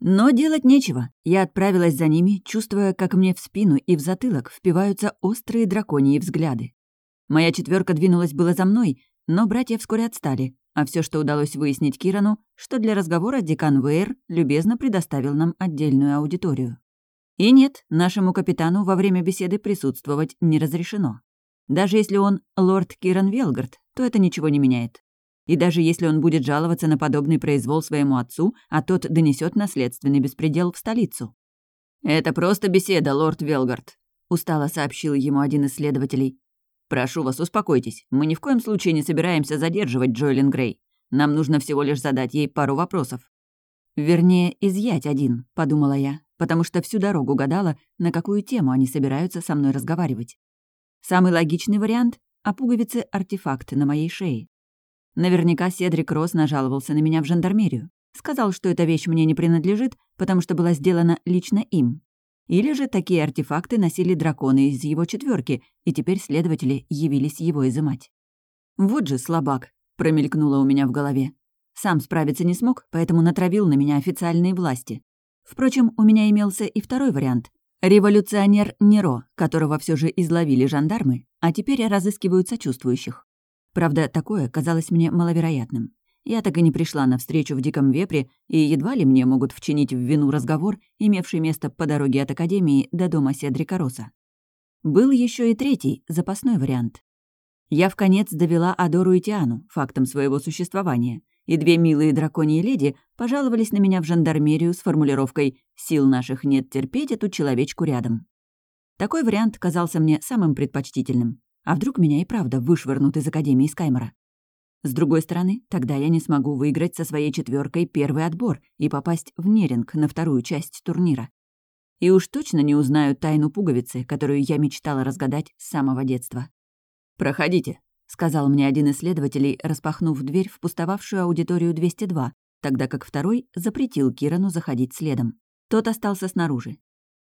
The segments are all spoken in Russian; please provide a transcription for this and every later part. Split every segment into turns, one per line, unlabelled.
Но делать нечего. Я отправилась за ними, чувствуя, как мне в спину и в затылок впиваются острые драконьи взгляды. Моя четверка двинулась было за мной, но братья вскоре отстали, а все, что удалось выяснить Кирану, что для разговора декан Вейер любезно предоставил нам отдельную аудиторию. И нет, нашему капитану во время беседы присутствовать не разрешено. Даже если он лорд Киран Велгард, то это ничего не меняет. И даже если он будет жаловаться на подобный произвол своему отцу, а тот донесет наследственный беспредел в столицу. «Это просто беседа, лорд Велгард», — устало сообщил ему один из следователей. «Прошу вас, успокойтесь. Мы ни в коем случае не собираемся задерживать Джоэлин Грей. Нам нужно всего лишь задать ей пару вопросов». «Вернее, изъять один», — подумала я, потому что всю дорогу гадала, на какую тему они собираются со мной разговаривать. Самый логичный вариант — о пуговице артефакт на моей шее. Наверняка Седрик Росс нажаловался на меня в жандармерию. Сказал, что эта вещь мне не принадлежит, потому что была сделана лично им. Или же такие артефакты носили драконы из его четверки, и теперь следователи явились его изымать. «Вот же слабак», — промелькнуло у меня в голове. Сам справиться не смог, поэтому натравил на меня официальные власти. Впрочем, у меня имелся и второй вариант. Революционер Неро, которого все же изловили жандармы, а теперь разыскивают сочувствующих. Правда, такое казалось мне маловероятным. Я так и не пришла на встречу в Диком Вепре, и едва ли мне могут вчинить в вину разговор, имевший место по дороге от Академии до дома Седрика Роса. Был еще и третий, запасной вариант. Я в конец довела Адору и Тиану фактом своего существования, и две милые драконьи леди пожаловались на меня в жандармерию с формулировкой «Сил наших нет терпеть эту человечку рядом». Такой вариант казался мне самым предпочтительным. А вдруг меня и правда вышвырнут из Академии Скаймора? С другой стороны, тогда я не смогу выиграть со своей четверкой первый отбор и попасть в Неринг на вторую часть турнира. И уж точно не узнаю тайну пуговицы, которую я мечтала разгадать с самого детства. «Проходите», — сказал мне один из следователей, распахнув дверь в пустовавшую аудиторию 202, тогда как второй запретил Кирану заходить следом. Тот остался снаружи.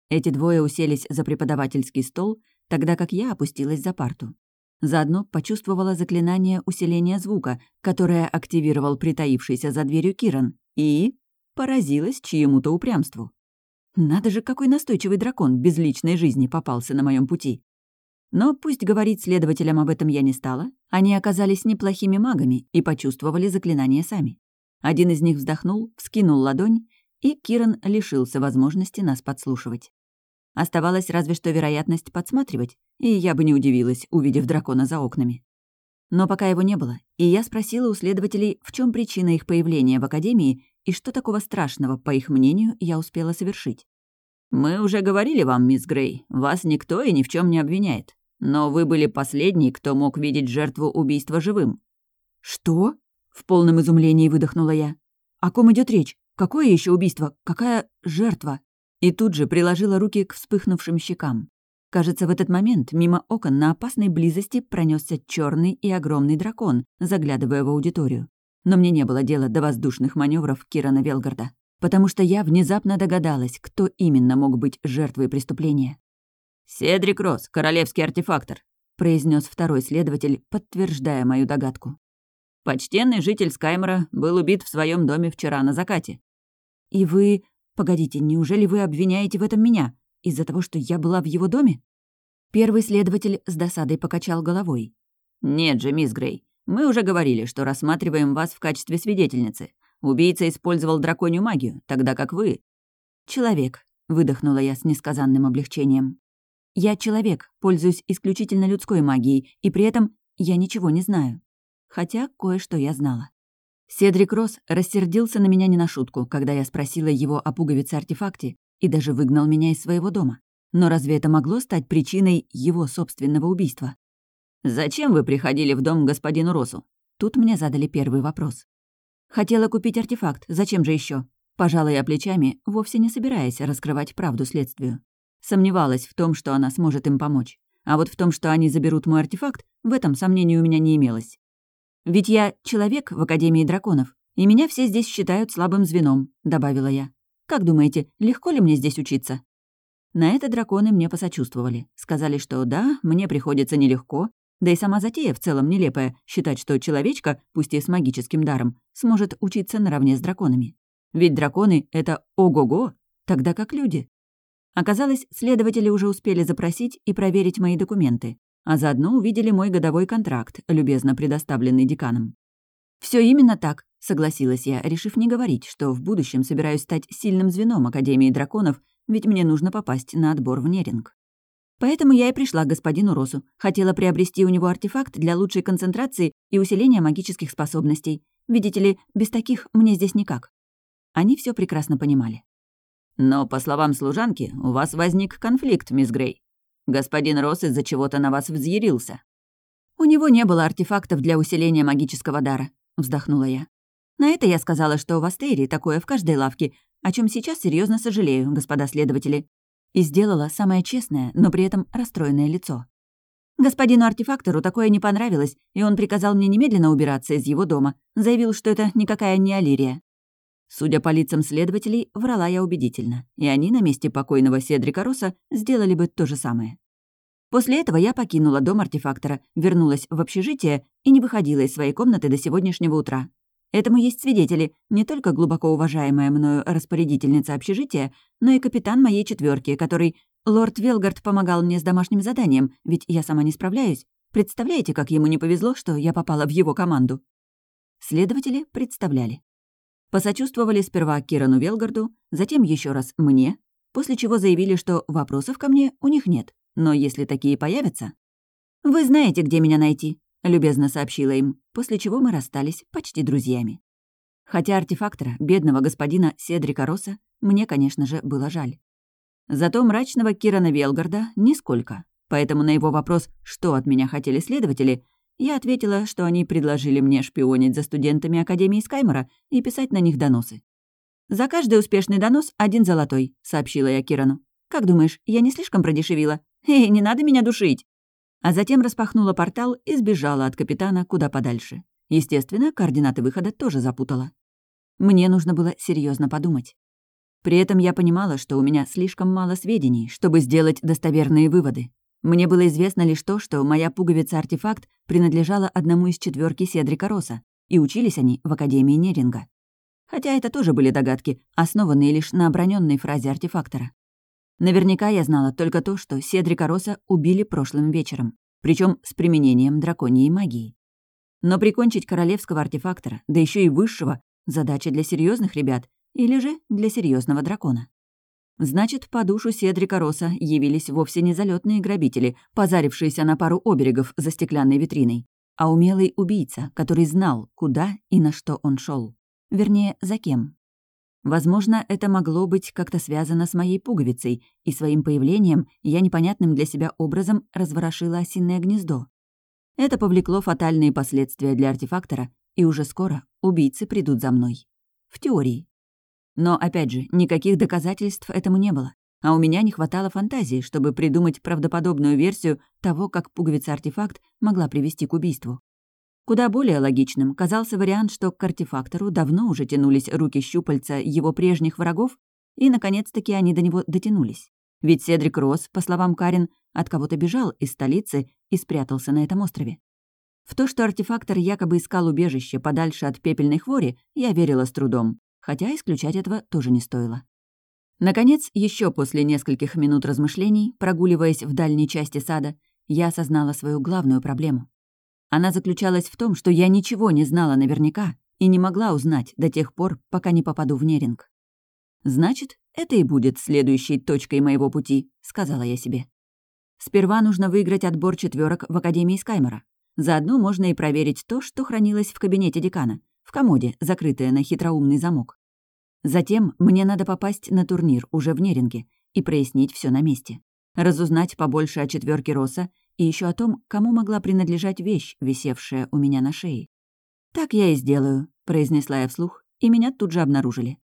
Эти двое уселись за преподавательский стол, тогда как я опустилась за парту. Заодно почувствовала заклинание усиления звука, которое активировал притаившийся за дверью Киран, и поразилась чьему-то упрямству. Надо же, какой настойчивый дракон без личной жизни попался на моем пути. Но пусть говорить следователям об этом я не стала, они оказались неплохими магами и почувствовали заклинание сами. Один из них вздохнул, вскинул ладонь, и Киран лишился возможности нас подслушивать. Оставалась разве что вероятность подсматривать, и я бы не удивилась, увидев дракона за окнами. Но пока его не было, и я спросила у следователей, в чем причина их появления в Академии и что такого страшного, по их мнению, я успела совершить. «Мы уже говорили вам, мисс Грей, вас никто и ни в чем не обвиняет. Но вы были последней, кто мог видеть жертву убийства живым». «Что?» — в полном изумлении выдохнула я. «О ком идет речь? Какое еще убийство? Какая жертва?» И тут же приложила руки к вспыхнувшим щекам. Кажется, в этот момент мимо окон на опасной близости пронесся черный и огромный дракон, заглядывая в аудиторию. Но мне не было дела до воздушных маневров Кирана Велгарда, потому что я внезапно догадалась, кто именно мог быть жертвой преступления. «Седрик Росс, королевский артефактор», — произнес второй следователь, подтверждая мою догадку. «Почтенный житель Скаймора был убит в своем доме вчера на закате». «И вы Погодите, неужели вы обвиняете в этом меня? Из-за того, что я была в его доме? Первый следователь с досадой покачал головой. «Нет же, мисс Грей, мы уже говорили, что рассматриваем вас в качестве свидетельницы. Убийца использовал драконью магию, тогда как вы...» «Человек», — выдохнула я с несказанным облегчением. «Я человек, пользуюсь исключительно людской магией, и при этом я ничего не знаю. Хотя кое-что я знала. Седрик Росс рассердился на меня не на шутку, когда я спросила его о пуговице-артефакте и даже выгнал меня из своего дома. Но разве это могло стать причиной его собственного убийства? «Зачем вы приходили в дом господину Росу?» Тут мне задали первый вопрос. «Хотела купить артефакт, зачем же еще? Пожала я плечами, вовсе не собираясь раскрывать правду следствию. Сомневалась в том, что она сможет им помочь. А вот в том, что они заберут мой артефакт, в этом сомнений у меня не имелось. «Ведь я человек в Академии драконов, и меня все здесь считают слабым звеном», — добавила я. «Как думаете, легко ли мне здесь учиться?» На это драконы мне посочувствовали. Сказали, что да, мне приходится нелегко, да и сама затея в целом нелепая, считать, что человечка, пусть и с магическим даром, сможет учиться наравне с драконами. Ведь драконы — это ого-го, тогда как люди. Оказалось, следователи уже успели запросить и проверить мои документы, а заодно увидели мой годовой контракт, любезно предоставленный деканом. Все именно так», — согласилась я, решив не говорить, что в будущем собираюсь стать сильным звеном Академии драконов, ведь мне нужно попасть на отбор в Неринг. Поэтому я и пришла к господину Росу. Хотела приобрести у него артефакт для лучшей концентрации и усиления магических способностей. Видите ли, без таких мне здесь никак. Они все прекрасно понимали. Но, по словам служанки, у вас возник конфликт, мисс Грей. Господин Росс из-за чего-то на вас взъярился. У него не было артефактов для усиления магического дара, вздохнула я. На это я сказала, что в Астерии такое в каждой лавке, о чем сейчас серьезно сожалею, господа следователи и сделала самое честное, но при этом расстроенное лицо. Господину артефактору такое не понравилось, и он приказал мне немедленно убираться из его дома, заявил, что это никакая не Алирия. Судя по лицам следователей, врала я убедительно, и они на месте покойного Седрика Росса сделали бы то же самое. После этого я покинула дом артефактора, вернулась в общежитие и не выходила из своей комнаты до сегодняшнего утра. Этому есть свидетели, не только глубоко уважаемая мною распорядительница общежития, но и капитан моей четверки, который... Лорд Велгард помогал мне с домашним заданием, ведь я сама не справляюсь. Представляете, как ему не повезло, что я попала в его команду? Следователи представляли. Посочувствовали сперва Кирану Велгарду, затем еще раз мне, после чего заявили, что вопросов ко мне у них нет, но если такие появятся... «Вы знаете, где меня найти», — любезно сообщила им, после чего мы расстались почти друзьями. Хотя артефактора, бедного господина Седрика Росса, мне, конечно же, было жаль. Зато мрачного Кирана Велгарда — нисколько. Поэтому на его вопрос, что от меня хотели следователи, я ответила, что они предложили мне шпионить за студентами Академии Скаймора и писать на них доносы. «За каждый успешный донос один золотой», — сообщила я Кирану. «Как думаешь, я не слишком продешевила? Эй, не надо меня душить!» а затем распахнула портал и сбежала от капитана куда подальше. Естественно, координаты выхода тоже запутала. Мне нужно было серьезно подумать. При этом я понимала, что у меня слишком мало сведений, чтобы сделать достоверные выводы. Мне было известно лишь то, что моя пуговица-артефакт принадлежала одному из четверки Седрика Росса, и учились они в Академии Неринга. Хотя это тоже были догадки, основанные лишь на оброненной фразе артефактора. Наверняка я знала только то, что Седрика Росса убили прошлым вечером, причем с применением драконьей магии. Но прикончить королевского артефактора, да еще и высшего, задача для серьезных ребят или же для серьезного дракона. Значит, по душу Седрика Росса явились вовсе не залетные грабители, позарившиеся на пару оберегов за стеклянной витриной, а умелый убийца, который знал, куда и на что он шел. Вернее, за кем. Возможно, это могло быть как-то связано с моей пуговицей, и своим появлением я непонятным для себя образом разворошила осиное гнездо. Это повлекло фатальные последствия для артефактора, и уже скоро убийцы придут за мной. В теории. Но, опять же, никаких доказательств этому не было, а у меня не хватало фантазии, чтобы придумать правдоподобную версию того, как пуговица-артефакт могла привести к убийству. Куда более логичным казался вариант, что к артефактору давно уже тянулись руки-щупальца его прежних врагов, и, наконец-таки, они до него дотянулись. Ведь Седрик Росс, по словам Карин, от кого-то бежал из столицы и спрятался на этом острове. В то, что артефактор якобы искал убежище подальше от пепельной хвори, я верила с трудом, хотя исключать этого тоже не стоило. Наконец, еще после нескольких минут размышлений, прогуливаясь в дальней части сада, я осознала свою главную проблему. Она заключалась в том, что я ничего не знала наверняка и не могла узнать до тех пор, пока не попаду в Неринг. «Значит, это и будет следующей точкой моего пути», — сказала я себе. Сперва нужно выиграть отбор четверок в Академии Скаймора. Заодно можно и проверить то, что хранилось в кабинете декана, в комоде, закрытое на хитроумный замок. Затем мне надо попасть на турнир уже в Неринге и прояснить все на месте. Разузнать побольше о четверке Роса и еще о том, кому могла принадлежать вещь, висевшая у меня на шее. «Так я и сделаю», — произнесла я вслух, и меня тут же обнаружили.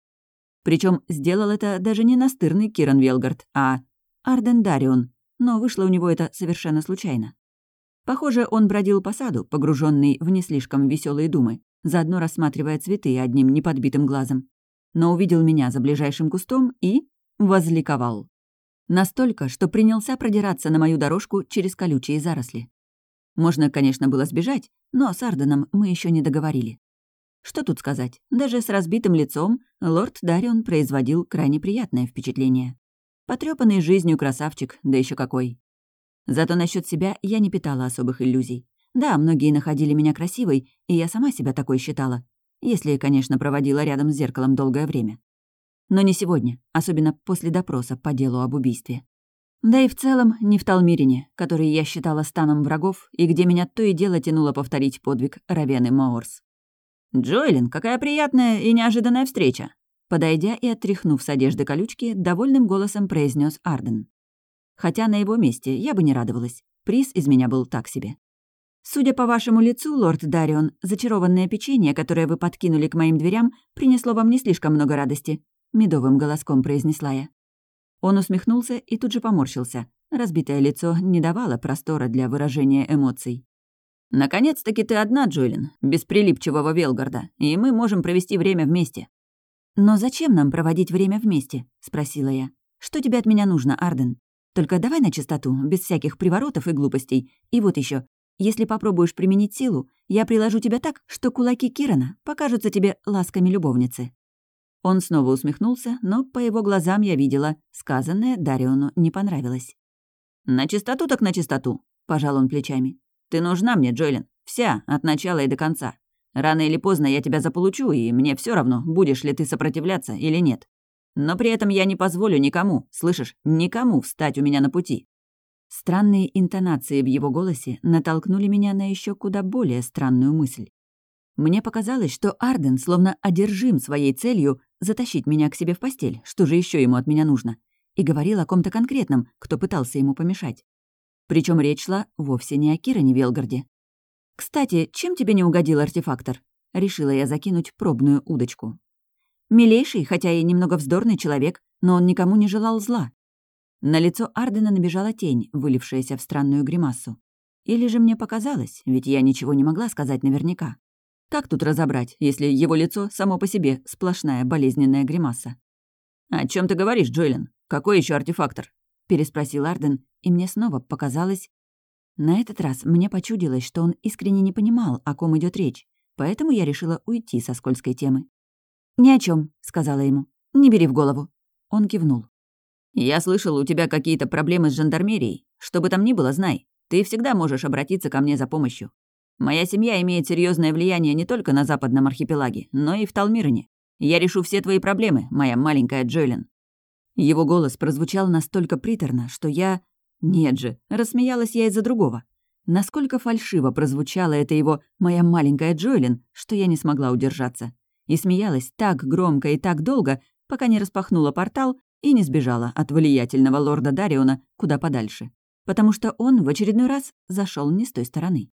Причем сделал это даже не настырный Киран Велгард, а Арден Дарион, но вышло у него это совершенно случайно. Похоже, он бродил по саду, погруженный в не слишком веселые думы, заодно рассматривая цветы одним неподбитым глазом. Но увидел меня за ближайшим кустом и возликовал. Настолько, что принялся продираться на мою дорожку через колючие заросли. Можно, конечно, было сбежать, но с Арденом мы еще не договорили. Что тут сказать? Даже с разбитым лицом лорд Дарион производил крайне приятное впечатление. Потрёпанный жизнью красавчик, да еще какой. Зато насчет себя я не питала особых иллюзий. Да, многие находили меня красивой, и я сама себя такой считала. Если, конечно, проводила рядом с зеркалом долгое время. Но не сегодня, особенно после допроса по делу об убийстве. Да и в целом не в Талмирине, который я считала станом врагов, и где меня то и дело тянуло повторить подвиг Равены Моорс. «Джоэлин, какая приятная и неожиданная встреча!» Подойдя и отряхнув с одежды колючки, довольным голосом произнес Арден. Хотя на его месте я бы не радовалась. Приз из меня был так себе. «Судя по вашему лицу, лорд Дарион, зачарованное печенье, которое вы подкинули к моим дверям, принесло вам не слишком много радости», — медовым голоском произнесла я. Он усмехнулся и тут же поморщился. Разбитое лицо не давало простора для выражения эмоций. «Наконец-таки ты одна, Джулин, без прилипчивого Велгарда, и мы можем провести время вместе». «Но зачем нам проводить время вместе?» — спросила я. «Что тебе от меня нужно, Арден? Только давай на чистоту, без всяких приворотов и глупостей. И вот еще, если попробуешь применить силу, я приложу тебя так, что кулаки Кирана покажутся тебе ласками любовницы». Он снова усмехнулся, но по его глазам я видела, сказанное Дариону не понравилось. «На чистоту так на чистоту», — пожал он плечами. «Ты нужна мне, Джойлин. Вся, от начала и до конца. Рано или поздно я тебя заполучу, и мне все равно, будешь ли ты сопротивляться или нет. Но при этом я не позволю никому, слышишь, никому встать у меня на пути». Странные интонации в его голосе натолкнули меня на еще куда более странную мысль. Мне показалось, что Арден словно одержим своей целью затащить меня к себе в постель, что же еще ему от меня нужно, и говорил о ком-то конкретном, кто пытался ему помешать. Причем речь шла вовсе не о Киране Велгарде. «Кстати, чем тебе не угодил артефактор?» Решила я закинуть пробную удочку. Милейший, хотя и немного вздорный человек, но он никому не желал зла. На лицо Ардена набежала тень, вылившаяся в странную гримасу. Или же мне показалось, ведь я ничего не могла сказать наверняка. Как тут разобрать, если его лицо само по себе сплошная болезненная гримаса? «О чем ты говоришь, Джоэлин? Какой еще артефактор?» — переспросил Арден, и мне снова показалось... На этот раз мне почудилось, что он искренне не понимал, о ком идет речь, поэтому я решила уйти со скользкой темы. «Ни о чем, сказала ему. «Не бери в голову». Он кивнул. «Я слышал, у тебя какие-то проблемы с жандармерией. Что бы там ни было, знай. Ты всегда можешь обратиться ко мне за помощью. Моя семья имеет серьезное влияние не только на западном архипелаге, но и в Талмирине. Я решу все твои проблемы, моя маленькая Джоэлин». Его голос прозвучал настолько приторно, что я... Нет же, рассмеялась я из-за другого. Насколько фальшиво прозвучало это его «моя маленькая Джоэлин», что я не смогла удержаться. И смеялась так громко и так долго, пока не распахнула портал и не сбежала от влиятельного лорда Дариона куда подальше. Потому что он в очередной раз зашел не с той стороны.